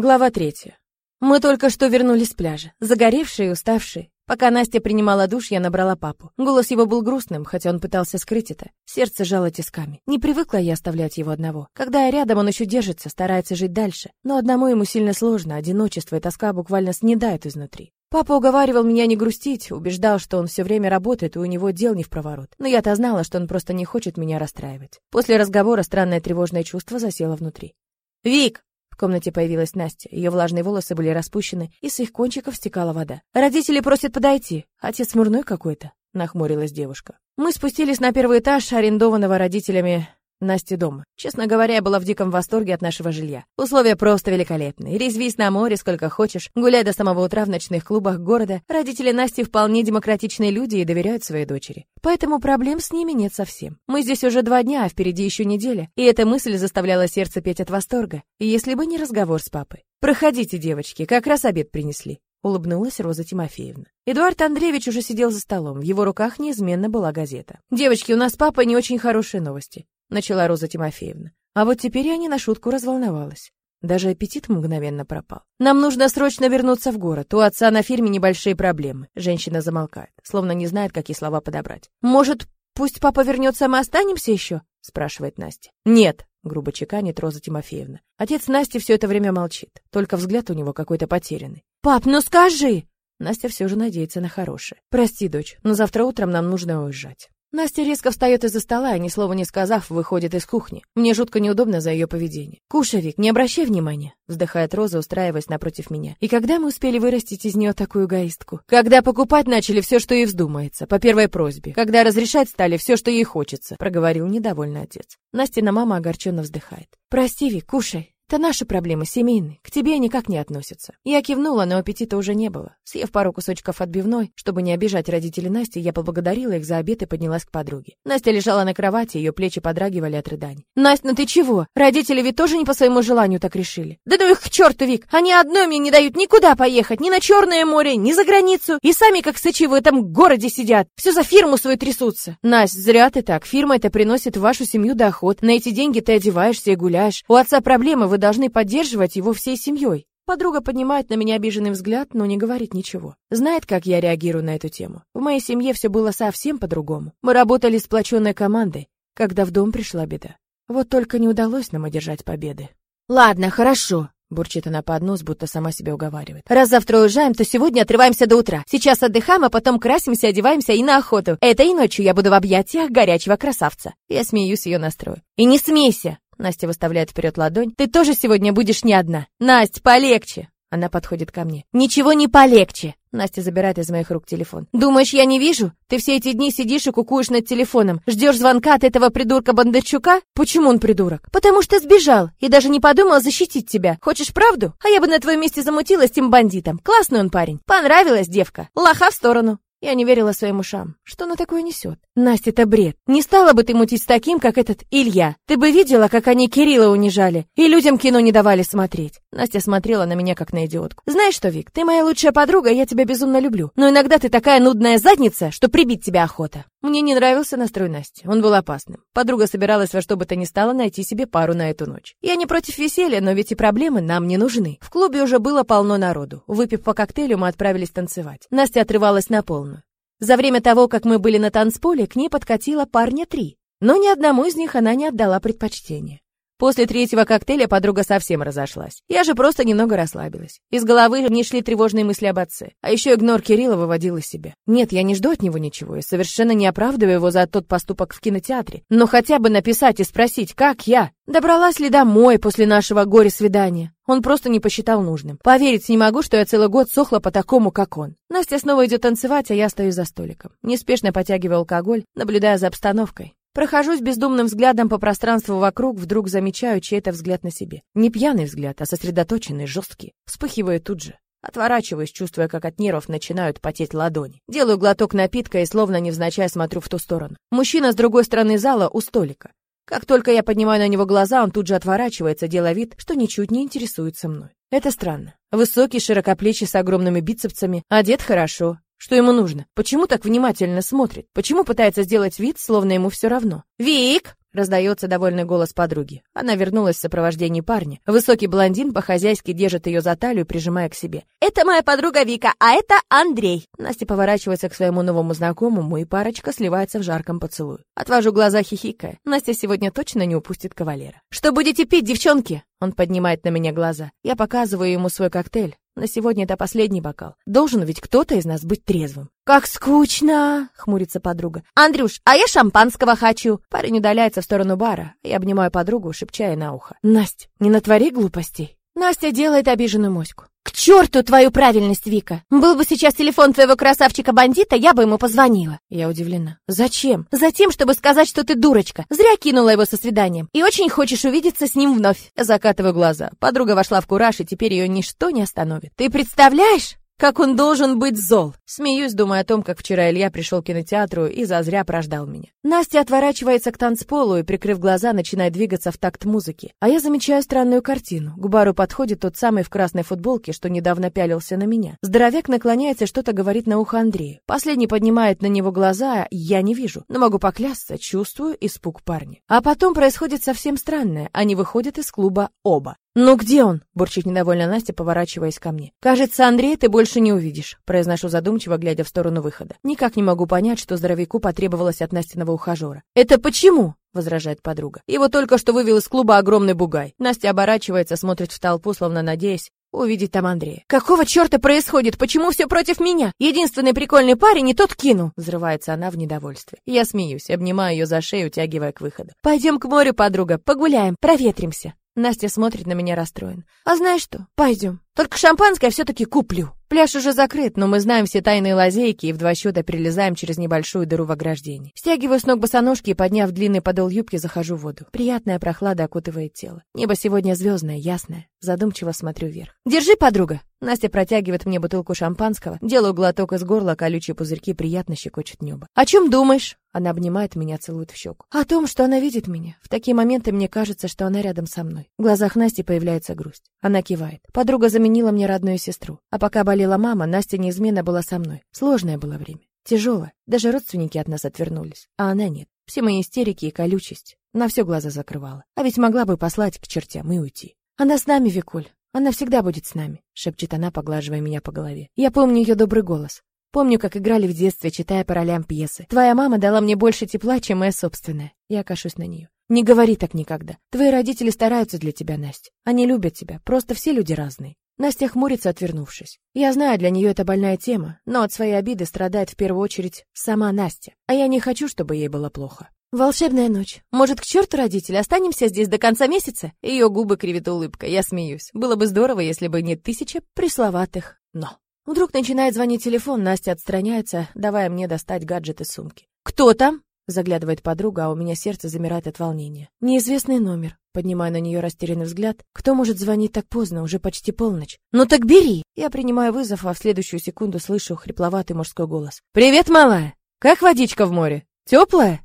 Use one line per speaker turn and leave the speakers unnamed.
Глава третья. Мы только что вернулись с пляжа, загоревшие и уставшие. Пока Настя принимала душ, я набрала папу. Голос его был грустным, хотя он пытался скрыть это. Сердце жало тисками. Не привыкла я оставлять его одного. Когда я рядом, он еще держится, старается жить дальше. Но одному ему сильно сложно, одиночество и тоска буквально снедают изнутри. Папа уговаривал меня не грустить, убеждал, что он все время работает, и у него дел не в проворот. Но я-то знала, что он просто не хочет меня расстраивать. После разговора странное тревожное чувство засело внутри. «Вик!» Комнате появилась Настя. Ее влажные волосы были распущены, и с их кончиков стекала вода. «Родители просят подойти. Отец смурной какой-то», — нахмурилась девушка. Мы спустились на первый этаж арендованного родителями Насти дома. Честно говоря, я была в диком восторге от нашего жилья. Условия просто великолепные. Резвись на море сколько хочешь, гуляй до самого утра в ночных клубах города. Родители Насти вполне демократичные люди и доверяют своей дочери. Поэтому проблем с ними нет совсем. Мы здесь уже два дня, а впереди еще неделя. И эта мысль заставляла сердце петь от восторга. Если бы не разговор с папой. «Проходите, девочки, как раз обед принесли». Улыбнулась Роза Тимофеевна. Эдуард Андреевич уже сидел за столом. В его руках неизменно была газета. «Девочки, у нас папа не очень хорошие новости начала Роза Тимофеевна. А вот теперь я не на шутку разволновалась. Даже аппетит мгновенно пропал. Нам нужно срочно вернуться в город. У отца на фирме небольшие проблемы. Женщина замолкает, словно не знает, какие слова подобрать. Может, пусть папа вернется, а мы останемся еще? спрашивает Настя. Нет, грубо чеканит Роза Тимофеевна. Отец Насти все это время молчит, только взгляд у него какой-то потерянный. Пап, ну скажи! Настя все же надеется на хорошее. Прости, дочь, но завтра утром нам нужно уезжать. Настя резко встает из-за стола и, ни слова не сказав, выходит из кухни. Мне жутко неудобно за ее поведение. «Кушай, Вик, не обращай внимания», — вздыхает Роза, устраиваясь напротив меня. «И когда мы успели вырастить из нее такую эгоистку? Когда покупать начали все, что ей вздумается, по первой просьбе. Когда разрешать стали все, что ей хочется», — проговорил недовольный отец. Настина мама огорченно вздыхает. «Прости, Вик, кушай. Это наши проблемы, семейные, к тебе никак не относятся. Я кивнула, но аппетита уже не было. Съев пару кусочков отбивной, чтобы не обижать родителей Насти, я поблагодарила их за обед и поднялась к подруге. Настя лежала на кровати, ее плечи подрагивали от рыданий. «Настя, ну ты чего? Родители ведь тоже не по своему желанию так решили. Да ну их к черту, Вик! Они одной мне не дают никуда поехать, ни на Черное море, ни за границу. И сами как сычи в этом городе сидят. Все за фирму свою трясутся. Настя, зря ты так. Фирма это приносит в вашу семью доход. На эти деньги ты одеваешься и гуляешь. У отца проблемы, вы должны поддерживать его всей семьей. Подруга поднимает на меня обиженный взгляд, но не говорит ничего. Знает, как я реагирую на эту тему. В моей семье все было совсем по-другому. Мы работали сплоченной командой, когда в дом пришла беда. Вот только не удалось нам одержать победы. «Ладно, хорошо», — бурчит она под нос, будто сама себя уговаривает. «Раз завтра уезжаем, то сегодня отрываемся до утра. Сейчас отдыхаем, а потом красимся, одеваемся и на охоту. Этой ночью я буду в объятиях горячего красавца». Я смеюсь ее настрою. «И не смейся!» Настя выставляет вперед ладонь. Ты тоже сегодня будешь не одна. Настя, полегче. Она подходит ко мне. Ничего не полегче. Настя забирает из моих рук телефон. Думаешь, я не вижу? Ты все эти дни сидишь и кукуешь над телефоном. Ждешь звонка от этого придурка Бондарчука? Почему он придурок? Потому что сбежал и даже не подумал защитить тебя. Хочешь правду? А я бы на твоем месте замутилась тем бандитом. Классный он парень. Понравилась девка. Лоха в сторону. Я не верила своим ушам. Что она такое несет? Настя, это бред. Не стала бы ты мутить с таким, как этот Илья. Ты бы видела, как они Кирилла унижали. И людям кино не давали смотреть. Настя смотрела на меня, как на идиотку. Знаешь что, Вик, ты моя лучшая подруга, я тебя безумно люблю. Но иногда ты такая нудная задница, что прибить тебя охота. Мне не нравился настрой Насти. Он был опасным. Подруга собиралась во что бы то ни стало найти себе пару на эту ночь. Я не против веселья, но ведь и проблемы нам не нужны. В клубе уже было полно народу. Выпив по коктейлю, мы отправились танцевать. Настя отрывалась на полную. За время того, как мы были на танцполе, к ней подкатило парня три, но ни одному из них она не отдала предпочтение. После третьего коктейля подруга совсем разошлась. Я же просто немного расслабилась. Из головы не шли тревожные мысли об отце. А еще игнор Кирилла выводил из себя. Нет, я не жду от него ничего и совершенно не оправдываю его за тот поступок в кинотеатре. Но хотя бы написать и спросить, как я? Добралась ли домой после нашего горе-свидания? Он просто не посчитал нужным. Поверить не могу, что я целый год сохла по такому, как он. Настя снова идет танцевать, а я стою за столиком. Неспешно потягиваю алкоголь, наблюдая за обстановкой. Прохожусь бездумным взглядом по пространству вокруг, вдруг замечаю чей-то взгляд на себе. Не пьяный взгляд, а сосредоточенный, жесткий. Вспыхиваю тут же. Отворачиваюсь, чувствуя, как от нервов начинают потеть ладони. Делаю глоток напитка и словно невзначай смотрю в ту сторону. Мужчина с другой стороны зала у столика. Как только я поднимаю на него глаза, он тут же отворачивается, делая вид, что ничуть не интересуется мной. Это странно. Высокий, широкоплечий, с огромными бицепсами, одет хорошо, что ему нужно? Почему так внимательно смотрит? Почему пытается сделать вид, словно ему все равно? «Вик!» Раздается довольный голос подруги. Она вернулась в сопровождении парня. Высокий блондин по-хозяйски держит ее за талию, прижимая к себе. «Это моя подруга Вика, а это Андрей!» Настя поворачивается к своему новому знакомому, и парочка сливается в жарком поцелуе. Отвожу глаза хихикая. Настя сегодня точно не упустит кавалера. «Что будете пить, девчонки?» Он поднимает на меня глаза. Я показываю ему свой коктейль. На сегодня это последний бокал. Должен ведь кто-то из нас быть трезвым. «Как скучно!» — хмурится подруга. «Андрюш, а я шампанского хочу!» Парень удаляется в сторону бара. Я обнимаю подругу, шепча ей на ухо. «Насть, не натвори глупостей!» Настя делает обиженную моську. «К черту твою правильность, Вика! Был бы сейчас телефон твоего красавчика-бандита, я бы ему позвонила!» Я удивлена. «Зачем?» «Затем, чтобы сказать, что ты дурочка. Зря кинула его со свиданием. И очень хочешь увидеться с ним вновь». Закатываю глаза. Подруга вошла в кураж, и теперь ее ничто не остановит. «Ты представляешь?» Как он должен быть зол? Смеюсь, думая о том, как вчера Илья пришел к кинотеатру и зазря прождал меня. Настя отворачивается к танцполу и, прикрыв глаза, начинает двигаться в такт музыки. А я замечаю странную картину. К бару подходит тот самый в красной футболке, что недавно пялился на меня. Здоровяк наклоняется и что-то говорит на ухо Андрею. Последний поднимает на него глаза, я не вижу, но могу поклясться, чувствую испуг парня. А потом происходит совсем странное. Они выходят из клуба оба. «Ну где он?» — бурчит недовольно Настя, поворачиваясь ко мне. «Кажется, Андрея ты больше не увидишь», — произношу задумчиво, глядя в сторону выхода. Никак не могу понять, что здоровяку потребовалось от Настиного ухажера. «Это почему?» — возражает подруга. «Его только что вывел из клуба огромный бугай». Настя оборачивается, смотрит в толпу, словно надеясь увидеть там Андрея. «Какого черта происходит? Почему все против меня? Единственный прикольный парень и тот кинул!» Взрывается она в недовольстве. Я смеюсь, обнимаю ее за шею, утягивая к выходу. «Пойдем к морю, подруга, погуляем, проветримся». Настя смотрит на меня расстроен. «А знаешь что? Пойдем. Только шампанское все-таки куплю». Пляж уже закрыт, но мы знаем все тайные лазейки и в два счета перелезаем через небольшую дыру в ограждении. Стягиваю с ног босоножки и, подняв длинный подол юбки, захожу в воду. Приятная прохлада окутывает тело. Небо сегодня звездное, ясное. Задумчиво смотрю вверх. «Держи, подруга!» Настя протягивает мне бутылку шампанского, делаю глоток из горла, колючие пузырьки приятно щекочут небо. «О чем думаешь?» Она обнимает меня, целует в щеку. «О том, что она видит меня. В такие моменты мне кажется, что она рядом со мной». В глазах Насти появляется грусть. Она кивает. Подруга заменила мне родную сестру. А пока болела мама, Настя неизменно была со мной. Сложное было время. Тяжелое. Даже родственники от нас отвернулись. А она нет. Все мои истерики и колючесть. На все глаза закрывала. А ведь могла бы послать к чертям и уйти. Она с нами, Викуль. Она всегда будет с нами, шепчет она, поглаживая меня по голове. Я помню ее добрый голос. Помню, как играли в детстве, читая по ролям пьесы. Твоя мама дала мне больше тепла, чем моя собственная. Я кашусь на нее. Не говори так никогда. Твои родители стараются для тебя, Настя. Они любят тебя. Просто все люди разные. Настя хмурится, отвернувшись. Я знаю, для нее это больная тема, но от своей обиды страдает в первую очередь сама Настя. А я не хочу, чтобы ей было плохо. Волшебная ночь. Может, к черту родители, останемся здесь до конца месяца? Ее губы кривит улыбка, я смеюсь. Было бы здорово, если бы не тысяча пресловатых «но». Вдруг начинает звонить телефон, Настя отстраняется, давая мне достать гаджет из сумки. «Кто там?» Заглядывает подруга, а у меня сердце замирает от волнения. Неизвестный номер. Поднимаю на нее растерянный взгляд. Кто может звонить так поздно, уже почти полночь? Ну так бери! Я принимаю вызов, а в следующую секунду слышу хрипловатый мужской голос. Привет, малая! Как водичка в море? Теплая?